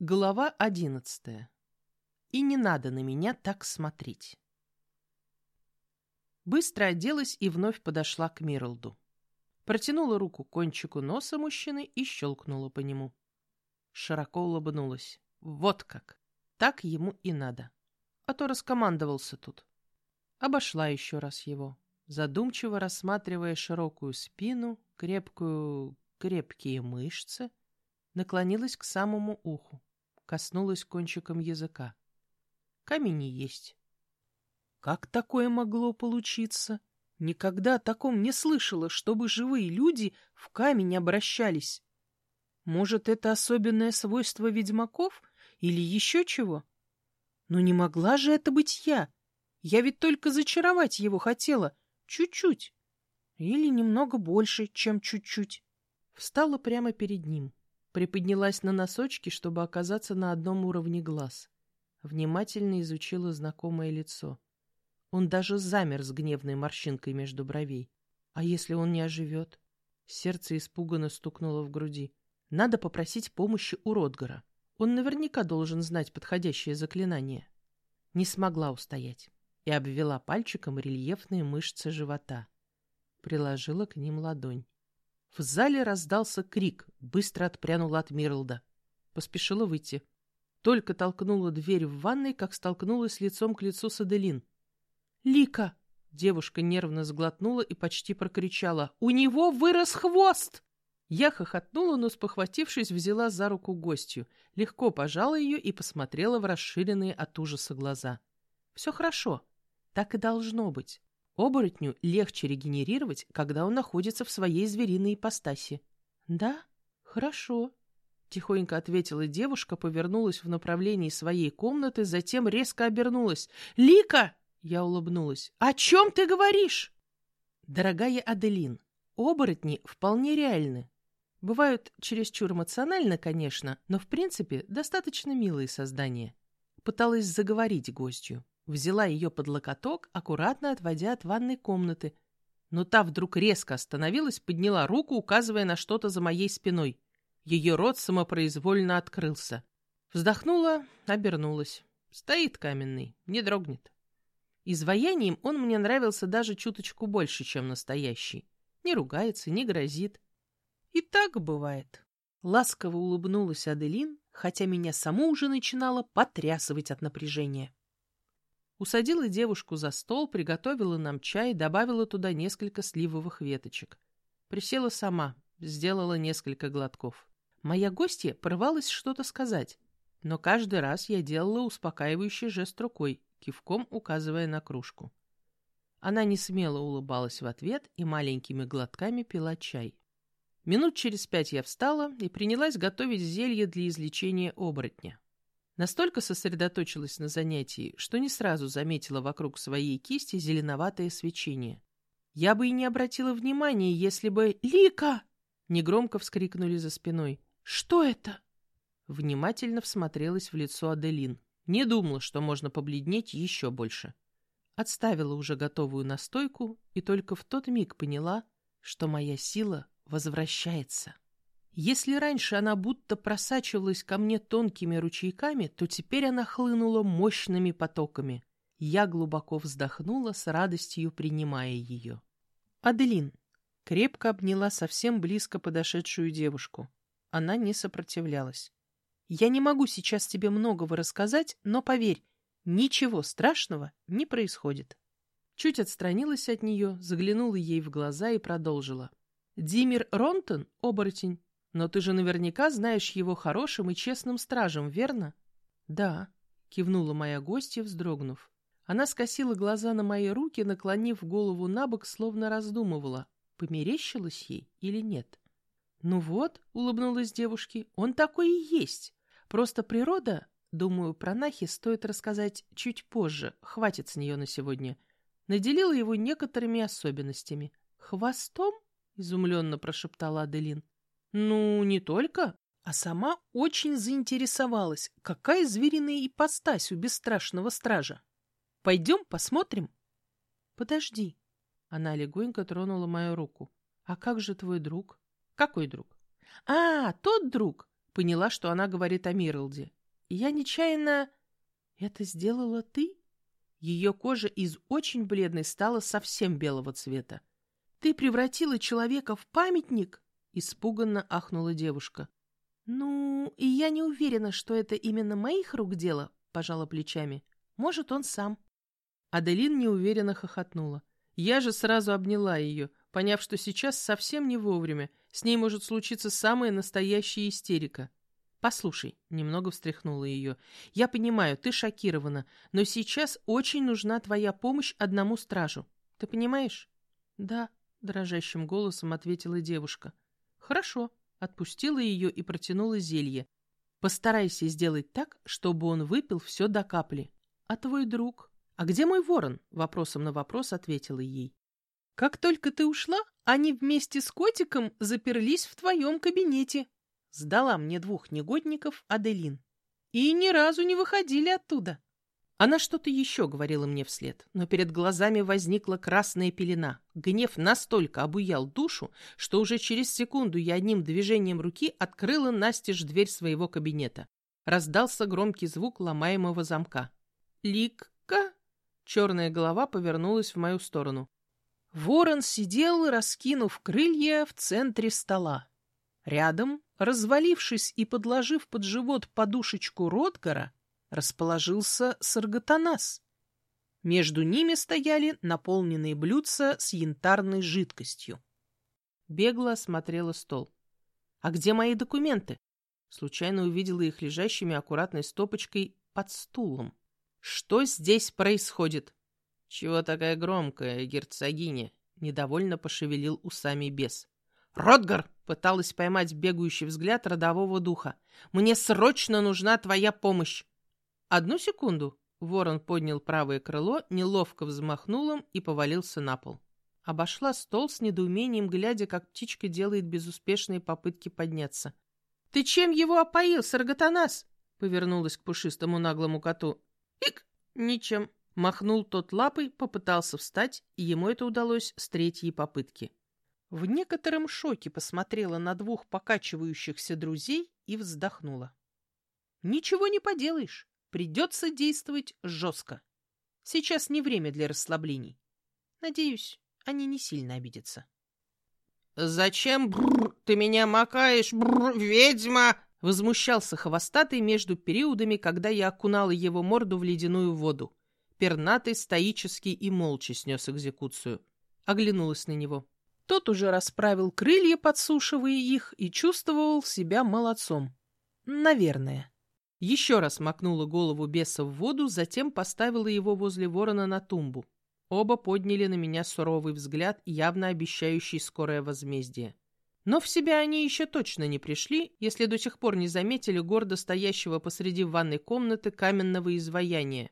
Глава одиннадцатая. И не надо на меня так смотреть. Быстро оделась и вновь подошла к Мирлду. Протянула руку к кончику носа мужчины и щелкнула по нему. Широко улыбнулась. Вот как. Так ему и надо. А то раскомандовался тут. Обошла еще раз его, задумчиво рассматривая широкую спину, крепкую, крепкие мышцы, наклонилась к самому уху коснулась кончиком языка. Камень и есть. Как такое могло получиться? Никогда о таком не слышала, чтобы живые люди в камень обращались. Может, это особенное свойство ведьмаков или еще чего? Но не могла же это быть я. Я ведь только зачаровать его хотела. Чуть-чуть. Или немного больше, чем чуть-чуть. Встала прямо перед ним приподнялась на носочки, чтобы оказаться на одном уровне глаз. Внимательно изучила знакомое лицо. Он даже замер с гневной морщинкой между бровей. А если он не оживет? Сердце испуганно стукнуло в груди. Надо попросить помощи у Ротгара. Он наверняка должен знать подходящее заклинание. Не смогла устоять и обвела пальчиком рельефные мышцы живота. Приложила к ним ладонь. В зале раздался крик, быстро отпрянула от Мирлда. Поспешила выйти. Только толкнула дверь в ванной, как столкнулась лицом к лицу с Аделин. «Лика!» Девушка нервно сглотнула и почти прокричала. «У него вырос хвост!» Я хохотнула, но, спохватившись, взяла за руку гостью, легко пожала ее и посмотрела в расширенные от ужаса глаза. «Все хорошо. Так и должно быть. Оборотню легче регенерировать, когда он находится в своей звериной ипостаси. «Да, хорошо», — тихонько ответила девушка, повернулась в направлении своей комнаты, затем резко обернулась. «Лика!» — я улыбнулась. «О чем ты говоришь?» «Дорогая Аделин, оборотни вполне реальны. Бывают чересчур эмоционально, конечно, но в принципе достаточно милые создания». Пыталась заговорить гостью. Взяла ее под локоток, аккуратно отводя от ванной комнаты. Но та вдруг резко остановилась, подняла руку, указывая на что-то за моей спиной. Ее рот самопроизвольно открылся. Вздохнула, обернулась. Стоит каменный, не дрогнет. Изваянием он мне нравился даже чуточку больше, чем настоящий. Не ругается, не грозит. И так бывает. Ласково улыбнулась Аделин, хотя меня саму уже начинало потрясывать от напряжения. Усадила девушку за стол, приготовила нам чай, добавила туда несколько сливовых веточек. Присела сама, сделала несколько глотков. Моя гостья порывалась что-то сказать, но каждый раз я делала успокаивающий жест рукой, кивком указывая на кружку. Она не смело улыбалась в ответ и маленькими глотками пила чай. Минут через пять я встала и принялась готовить зелье для излечения оборотня. Настолько сосредоточилась на занятии, что не сразу заметила вокруг своей кисти зеленоватое свечение. Я бы и не обратила внимания, если бы... «Лика!» — негромко вскрикнули за спиной. «Что это?» Внимательно всмотрелась в лицо Аделин. Не думала, что можно побледнеть еще больше. Отставила уже готовую настойку и только в тот миг поняла, что моя сила возвращается. Если раньше она будто просачивалась ко мне тонкими ручейками, то теперь она хлынула мощными потоками. Я глубоко вздохнула, с радостью принимая ее. Аделин крепко обняла совсем близко подошедшую девушку. Она не сопротивлялась. «Я не могу сейчас тебе многого рассказать, но поверь, ничего страшного не происходит». Чуть отстранилась от нее, заглянула ей в глаза и продолжила. «Димир Ронтон — оборотень, но ты же наверняка знаешь его хорошим и честным стражем, верно? Да, кивнула моя гостья, вздрогнув. Она скосила глаза на мои руки, наклонив голову на бок, словно раздумывала, померещилась ей или нет. Ну вот, улыбнулась девушке, он такой и есть. Просто природа, думаю, про Нахи стоит рассказать чуть позже, хватит с нее на сегодня, наделила его некоторыми особенностями. Хвостом? изумленно прошептала Аделин. Ну, не только, а сама очень заинтересовалась, какая звериная ипостась у бесстрашного стража. Пойдем посмотрим? Подожди. Она легонько тронула мою руку. А как же твой друг? Какой друг? А, тот друг. Поняла, что она говорит о Мирлде. Я нечаянно... Это сделала ты? Ее кожа из очень бледной стала совсем белого цвета. Ты превратила человека в памятник? Испуганно ахнула девушка. Ну, и я не уверена, что это именно моих рук дело, пожала плечами. Может, он сам. Аделин неуверенно хохотнула. Я же сразу обняла ее, поняв, что сейчас совсем не вовремя, с ней может случиться самая настоящая истерика. «Послушай», — немного встряхнула ее, — «я понимаю, ты шокирована, но сейчас очень нужна твоя помощь одному стражу. Ты понимаешь?» «Да», — дрожащим голосом ответила девушка. «Хорошо», — отпустила ее и протянула зелье. «Постарайся сделать так, чтобы он выпил все до капли. А твой друг?» «А где мой ворон?» — вопросом на вопрос ответила ей. «Как только ты ушла, они вместе с котиком заперлись в твоем кабинете», сдала мне двух негодников Аделин. И ни разу не выходили оттуда. Она что-то еще говорила мне вслед, но перед глазами возникла красная пелена. Гнев настолько обуял душу, что уже через секунду я одним движением руки открыла настежь дверь своего кабинета. Раздался громкий звук ломаемого замка. «Ликка?» Черная голова повернулась в мою сторону. Ворон сидел, раскинув крылья в центре стола. Рядом, развалившись и подложив под живот подушечку Ротгара, расположился Саргатанас. Между ними стояли наполненные блюдца с янтарной жидкостью. Бегло осмотрела стол. «А где мои документы?» Случайно увидела их лежащими аккуратной стопочкой под стулом. «Что здесь происходит?» «Чего такая громкая, герцогиня?» Недовольно пошевелил усами бес. «Ротгар!» — пыталась поймать бегающий взгляд родового духа. «Мне срочно нужна твоя помощь!» «Одну секунду!» — ворон поднял правое крыло, неловко взмахнул им и повалился на пол. Обошла стол с недоумением, глядя, как птичка делает безуспешные попытки подняться. «Ты чем его опоил, Саргатанас?» — повернулась к пушистому наглому коту. «Ик! Ничем!» — махнул тот лапой, попытался встать, и ему это удалось с третьей попытки. В некотором шоке посмотрела на двух покачивающихся друзей и вздохнула. Ничего не поделаешь, придется действовать жестко. Сейчас не время для расслаблений. Надеюсь, они не сильно обидятся. «Зачем бррр, ты меня макаешь, бррр, ведьма?» Возмущался хвостатый между периодами, когда я окунала его морду в ледяную воду. Пернатый стоический и молча снес экзекуцию. Оглянулась на него. Тот уже расправил крылья, подсушивая их, и чувствовал себя молодцом. Наверное. Еще раз макнула голову беса в воду, затем поставила его возле ворона на тумбу. Оба подняли на меня суровый взгляд, явно обещающий скорое возмездие. Но в себя они еще точно не пришли, если до сих пор не заметили гордо стоящего посреди ванной комнаты каменного изваяния.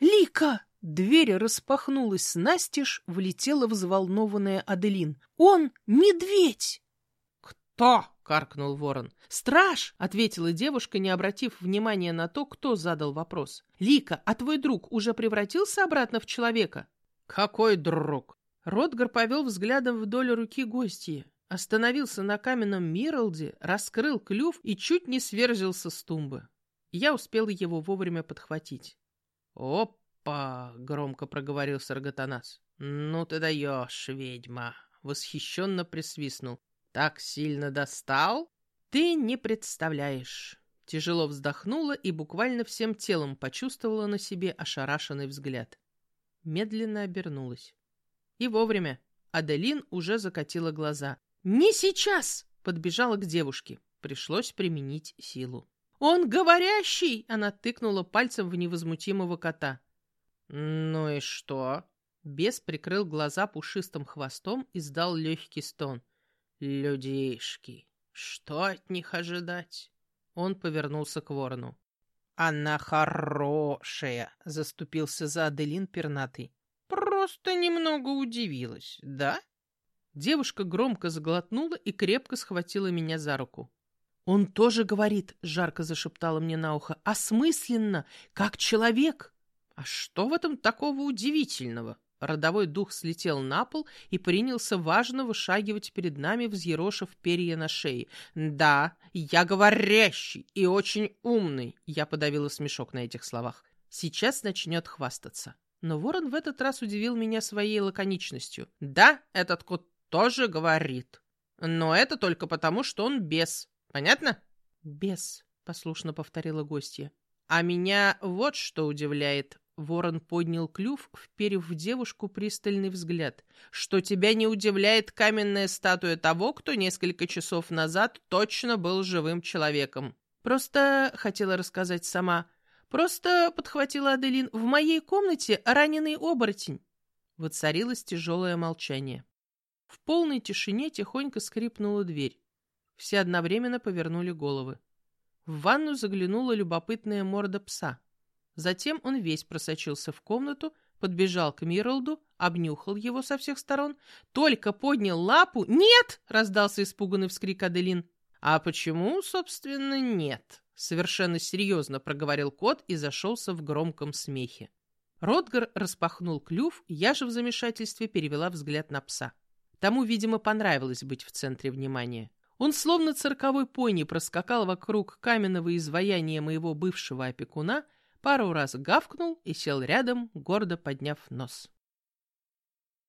«Лика!» Дверь распахнулась настежь, влетела взволнованная Аделин. «Он медведь!» «Кто?» — каркнул ворон. «Страж!» — ответила девушка, не обратив внимания на то, кто задал вопрос. «Лика, а твой друг уже превратился обратно в человека?» «Какой друг?» Ротгар повел взглядом вдоль руки гостья, остановился на каменном Миралде, раскрыл клюв и чуть не сверзился с тумбы. Я успела его вовремя подхватить. «Оп!» «Опа!» — громко проговорил Саргатанас. «Ну ты даешь, ведьма!» — восхищенно присвистнул. «Так сильно достал?» «Ты не представляешь!» Тяжело вздохнула и буквально всем телом почувствовала на себе ошарашенный взгляд. Медленно обернулась. И вовремя. Аделин уже закатила глаза. «Не сейчас!» — подбежала к девушке. Пришлось применить силу. «Он говорящий!» — она тыкнула пальцем в невозмутимого кота. «Ну и что?» Бес прикрыл глаза пушистым хвостом и сдал легкий стон. «Людишки, что от них ожидать?» Он повернулся к ворону. «Она хорошая!» — заступился за Аделин пернатый. «Просто немного удивилась, да?» Девушка громко заглотнула и крепко схватила меня за руку. «Он тоже говорит», — жарко зашептала мне на ухо, — «осмысленно, как человек». «А что в этом такого удивительного?» Родовой дух слетел на пол и принялся важно вышагивать перед нами, взъерошив перья на шее. «Да, я говорящий и очень умный!» Я подавила смешок на этих словах. «Сейчас начнет хвастаться». Но ворон в этот раз удивил меня своей лаконичностью. «Да, этот кот тоже говорит. Но это только потому, что он бес. Понятно?» «Бес», — послушно повторила гостья. «А меня вот что удивляет», Ворон поднял клюв, вперев в девушку пристальный взгляд. «Что тебя не удивляет каменная статуя того, кто несколько часов назад точно был живым человеком?» «Просто...» — хотела рассказать сама. «Просто...» — подхватила Аделин. «В моей комнате раненый оборотень». Воцарилось тяжелое молчание. В полной тишине тихонько скрипнула дверь. Все одновременно повернули головы. В ванну заглянула любопытная морда пса. Затем он весь просочился в комнату, подбежал к Миралду, обнюхал его со всех сторон, только поднял лапу. «Нет!» — раздался испуганный вскрик Аделин. «А почему, собственно, нет?» — совершенно серьезно проговорил кот и зашелся в громком смехе. Ротгар распахнул клюв, я же в замешательстве перевела взгляд на пса. Тому, видимо, понравилось быть в центре внимания. Он словно цирковой пони проскакал вокруг каменного изваяния моего бывшего опекуна пару раз гавкнул и сел рядом, гордо подняв нос.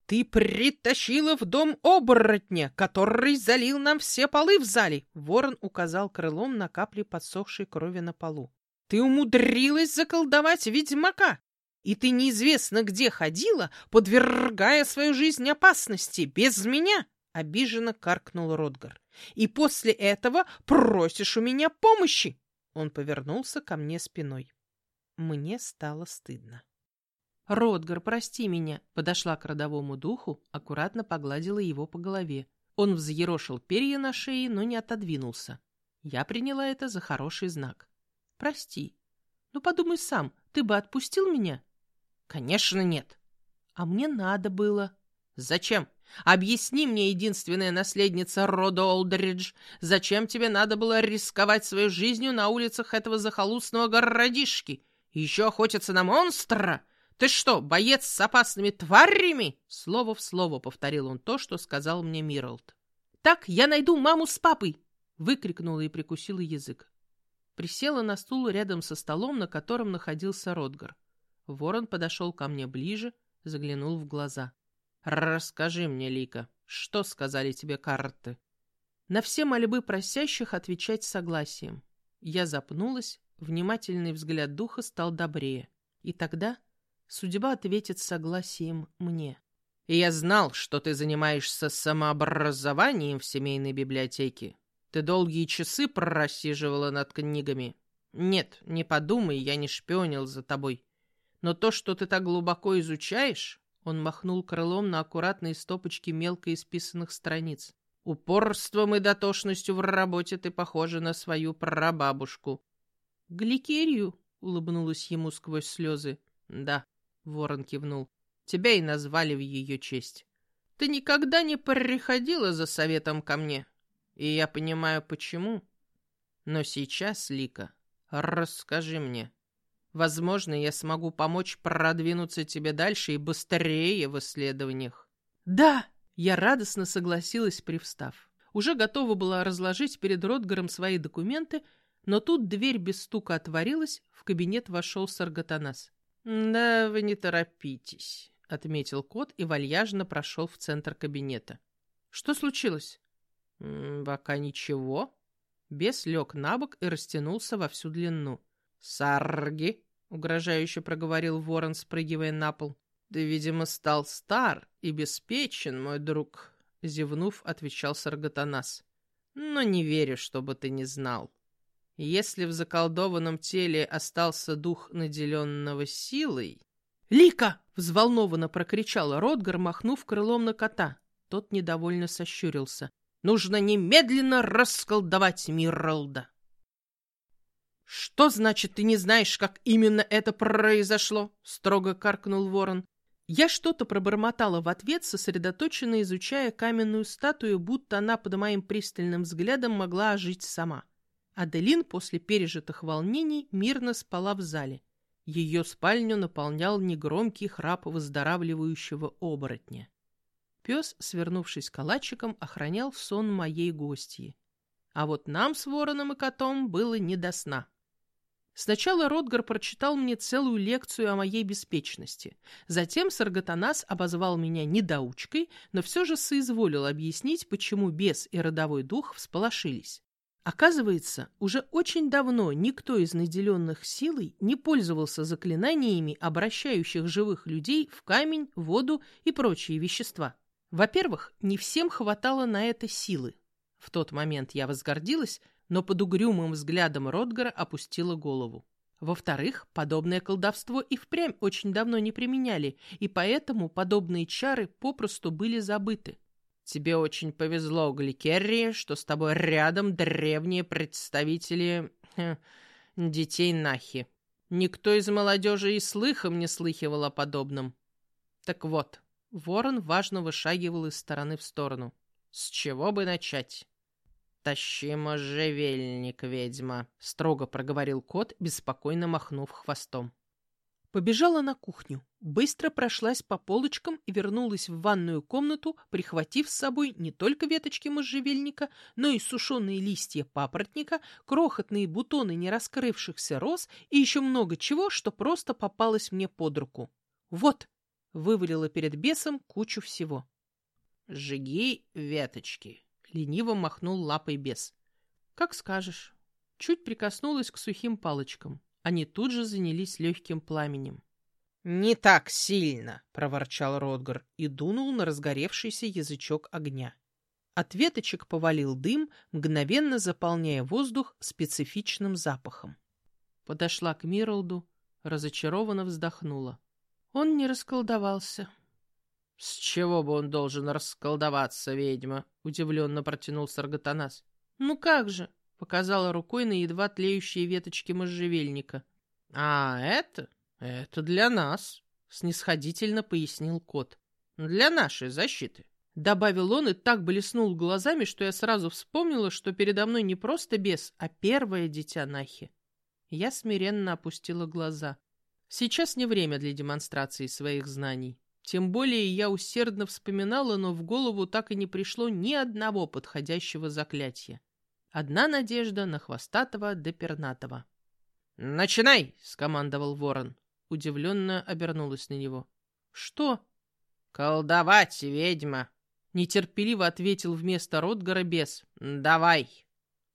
«Ты притащила в дом оборотня, который залил нам все полы в зале!» Ворон указал крылом на капли подсохшей крови на полу. «Ты умудрилась заколдовать ведьмака! И ты неизвестно где ходила, подвергая свою жизнь опасности, без меня!» — обиженно каркнул Ротгар. «И после этого просишь у меня помощи!» Он повернулся ко мне спиной. Мне стало стыдно. «Ротгар, прости меня!» Подошла к родовому духу, аккуратно погладила его по голове. Он взъерошил перья на шее, но не отодвинулся. Я приняла это за хороший знак. «Прости. Ну подумай сам, ты бы отпустил меня?» «Конечно нет». «А мне надо было». «Зачем? Объясни мне, единственная наследница рода Олдридж, зачем тебе надо было рисковать своей жизнью на улицах этого захолустного городишки?» Еще охотятся на монстра? Ты что, боец с опасными тварями?» Слово в слово повторил он то, что сказал мне Миралд. «Так я найду маму с папой!» выкрикнула и прикусила язык. Присела на стул рядом со столом, на котором находился Ротгар. Ворон подошел ко мне ближе, заглянул в глаза. «Расскажи мне, Лика, что сказали тебе карты?» На все мольбы просящих отвечать согласием. Я запнулась, Внимательный взгляд духа стал добрее. И тогда судьба ответит согласием мне. Я знал, что ты занимаешься самообразованием в семейной библиотеке. Ты долгие часы просиживала над книгами. Нет, не подумай, я не шпионил за тобой. Но то, что ты так глубоко изучаешь, он махнул крылом на аккуратные стопочки мелко исписанных страниц. Упорством и дотошностью в работе ты похожа на свою прабабушку. «Гликерию?» — улыбнулась ему сквозь слезы. «Да», — ворон кивнул, — «тебя и назвали в ее честь. Ты никогда не приходила за советом ко мне, и я понимаю, почему. Но сейчас, Лика, расскажи мне. Возможно, я смогу помочь продвинуться тебе дальше и быстрее в исследованиях». «Да!» — я радостно согласилась, привстав. Уже готова была разложить перед Ротгаром свои документы, но тут дверь без стука отворилась, в кабинет вошел Саргатанас. «Да вы не торопитесь», — отметил кот и вальяжно прошел в центр кабинета. «Что случилось?» «Пока ничего». Бес лег на бок и растянулся во всю длину. «Сарги», — угрожающе проговорил ворон, спрыгивая на пол. «Ты, видимо, стал стар и беспечен, мой друг», — зевнув, отвечал Саргатанас. «Но не верю, чтобы ты не знал. Если в заколдованном теле остался дух наделенного силой... «Лика!» — взволнованно прокричала Ротгар, махнув крылом на кота. Тот недовольно сощурился. «Нужно немедленно расколдовать Мирролда!» «Что значит, ты не знаешь, как именно это произошло?» — строго каркнул ворон. Я что-то пробормотала в ответ, сосредоточенно изучая каменную статую, будто она под моим пристальным взглядом могла ожить сама. Аделин после пережитых волнений мирно спала в зале. Ее спальню наполнял негромкий храп выздоравливающего оборотня. Пес, свернувшись калачиком, охранял сон моей гостьи. А вот нам с вороном и котом было не до сна. Сначала Ротгар прочитал мне целую лекцию о моей беспечности. Затем Саргатанас обозвал меня недоучкой, но все же соизволил объяснить, почему бес и родовой дух всполошились. Оказывается, уже очень давно никто из наделенных силой не пользовался заклинаниями, обращающих живых людей в камень, воду и прочие вещества. Во-первых, не всем хватало на это силы. В тот момент я возгордилась, но под угрюмым взглядом Ротгара опустила голову. Во-вторых, подобное колдовство и впрямь очень давно не применяли, и поэтому подобные чары попросту были забыты. Тебе очень повезло, Гликерри, что с тобой рядом древние представители детей Нахи. Никто из молодежи и слыхом не слыхивал о подобном. Так вот, ворон важно вышагивал из стороны в сторону. С чего бы начать? «Тащи можжевельник, ведьма», — строго проговорил кот, беспокойно махнув хвостом. Побежала на кухню, быстро прошлась по полочкам и вернулась в ванную комнату, прихватив с собой не только веточки можжевельника, но и сушеные листья папоротника, крохотные бутоны нераскрывшихся роз и еще много чего, что просто попалось мне под руку. «Вот!» — вывалила перед бесом кучу всего. «Жги веточки!» — лениво махнул лапой бес. «Как скажешь». Чуть прикоснулась к сухим палочкам. Они тут же занялись легким пламенем. «Не так сильно!» — проворчал Ротгар и дунул на разгоревшийся язычок огня. От веточек повалил дым, мгновенно заполняя воздух специфичным запахом. Подошла к Миралду, разочарованно вздохнула. Он не расколдовался. — С чего бы он должен расколдоваться, ведьма? — удивленно протянул Саргатанас. — Ну как же? Показала рукой на едва тлеющие веточки можжевельника. «А это? Это для нас», — снисходительно пояснил кот. «Для нашей защиты». Добавил он и так блеснул глазами, что я сразу вспомнила, что передо мной не просто бес, а первое дитя Нахи. Я смиренно опустила глаза. Сейчас не время для демонстрации своих знаний. Тем более я усердно вспоминала, но в голову так и не пришло ни одного подходящего заклятия. Одна надежда на хвостатого да пернатого. «Начинай!» — скомандовал ворон. Удивленно обернулась на него. «Что?» «Колдовать, ведьма!» — нетерпеливо ответил вместо Ротгара бес. «Давай!»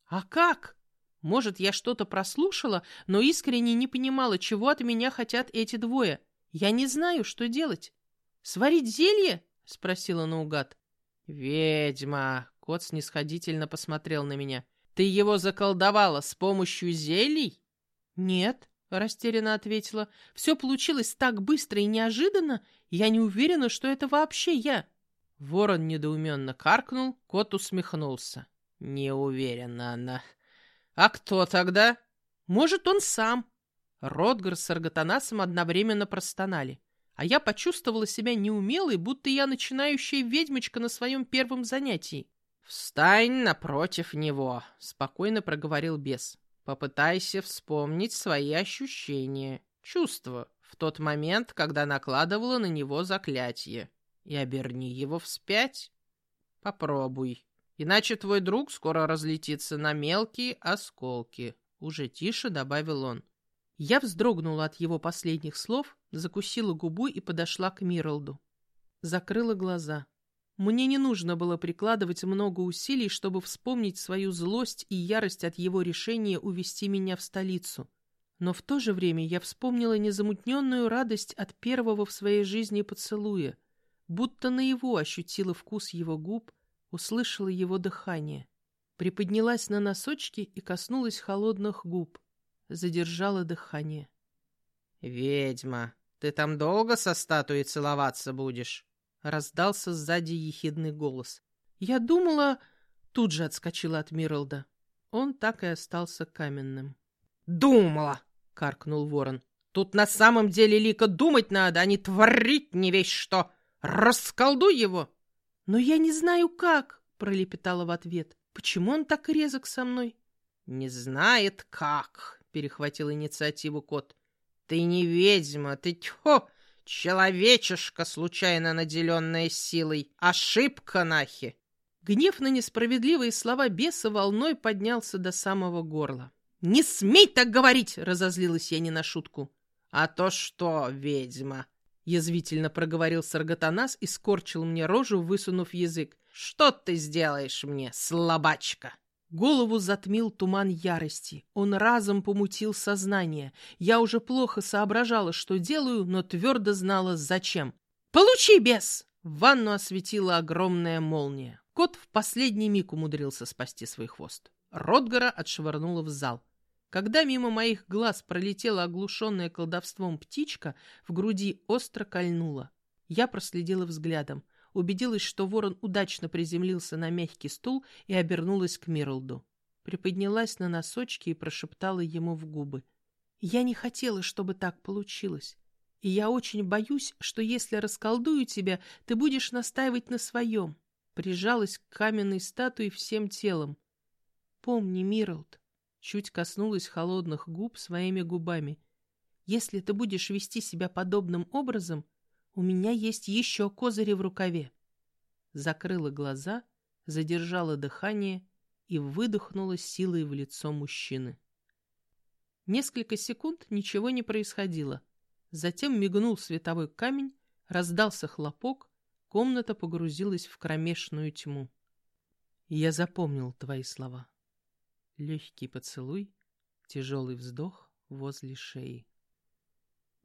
«А как?» Может, я что-то прослушала, но искренне не понимала, чего от меня хотят эти двое. Я не знаю, что делать. «Сварить зелье?» — спросила наугад. «Ведьма!» Кот снисходительно посмотрел на меня. «Ты его заколдовала с помощью зелий?» «Нет», — растерянно ответила. «Все получилось так быстро и неожиданно, я не уверена, что это вообще я». Ворон недоуменно каркнул, кот усмехнулся. «Не уверена она. А кто тогда?» «Может, он сам». Ротгар с Арготанасом одновременно простонали а я почувствовала себя неумелой, будто я начинающая ведьмочка на своем первом занятии. «Встань напротив него», — спокойно проговорил бес. «Попытайся вспомнить свои ощущения, чувства в тот момент, когда накладывала на него заклятие, и оберни его вспять. Попробуй, иначе твой друг скоро разлетится на мелкие осколки», — уже тише добавил он. Я вздрогнула от его последних слов, закусила губу и подошла к Миралду. Закрыла глаза. Мне не нужно было прикладывать много усилий, чтобы вспомнить свою злость и ярость от его решения увести меня в столицу. Но в то же время я вспомнила незамутненную радость от первого в своей жизни поцелуя, будто на его ощутила вкус его губ, услышала его дыхание. Приподнялась на носочки и коснулась холодных губ. Задержала дыхание. «Ведьма, ты там долго со статуей целоваться будешь?» Раздался сзади ехидный голос. «Я думала...» Тут же отскочила от Миралда. Он так и остался каменным. «Думала!» — каркнул ворон. «Тут на самом деле, Лика, думать надо, а не творить не весь что! Расколдуй его!» «Но я не знаю, как!» — пролепетала в ответ. «Почему он так резок со мной?» «Не знает, как!» — перехватил инициативу кот. Ты не ведьма, ты тьфу, человечешка, случайно наделенная силой. Ошибка, нахи!» Гнев на несправедливые слова беса волной поднялся до самого горла. «Не смей так говорить!» — разозлилась я не на шутку. «А то что, ведьма?» — язвительно проговорил Саргатанас и скорчил мне рожу, высунув язык. «Что ты сделаешь мне, слабачка?» Голову затмил туман ярости. Он разом помутил сознание. Я уже плохо соображала, что делаю, но твердо знала, зачем. «Получи, бес!» Ванну осветила огромная молния. Кот в последний миг умудрился спасти свой хвост. Ротгара отшвырнула в зал. Когда мимо моих глаз пролетела оглушенная колдовством птичка, в груди остро кольнула. Я проследила взглядом убедилась, что ворон удачно приземлился на мягкий стул и обернулась к Мирлду. Приподнялась на носочки и прошептала ему в губы. «Я не хотела, чтобы так получилось. И я очень боюсь, что если расколдую тебя, ты будешь настаивать на своем». Прижалась к каменной статуе всем телом. «Помни, Мирлд», чуть коснулась холодных губ своими губами. «Если ты будешь вести себя подобным образом, — у меня есть еще козыри в рукаве. Закрыла глаза, задержала дыхание и выдохнула силой в лицо мужчины. Несколько секунд ничего не происходило. Затем мигнул световой камень, раздался хлопок, комната погрузилась в кромешную тьму. Я запомнил твои слова. Легкий поцелуй, тяжелый вздох возле шеи.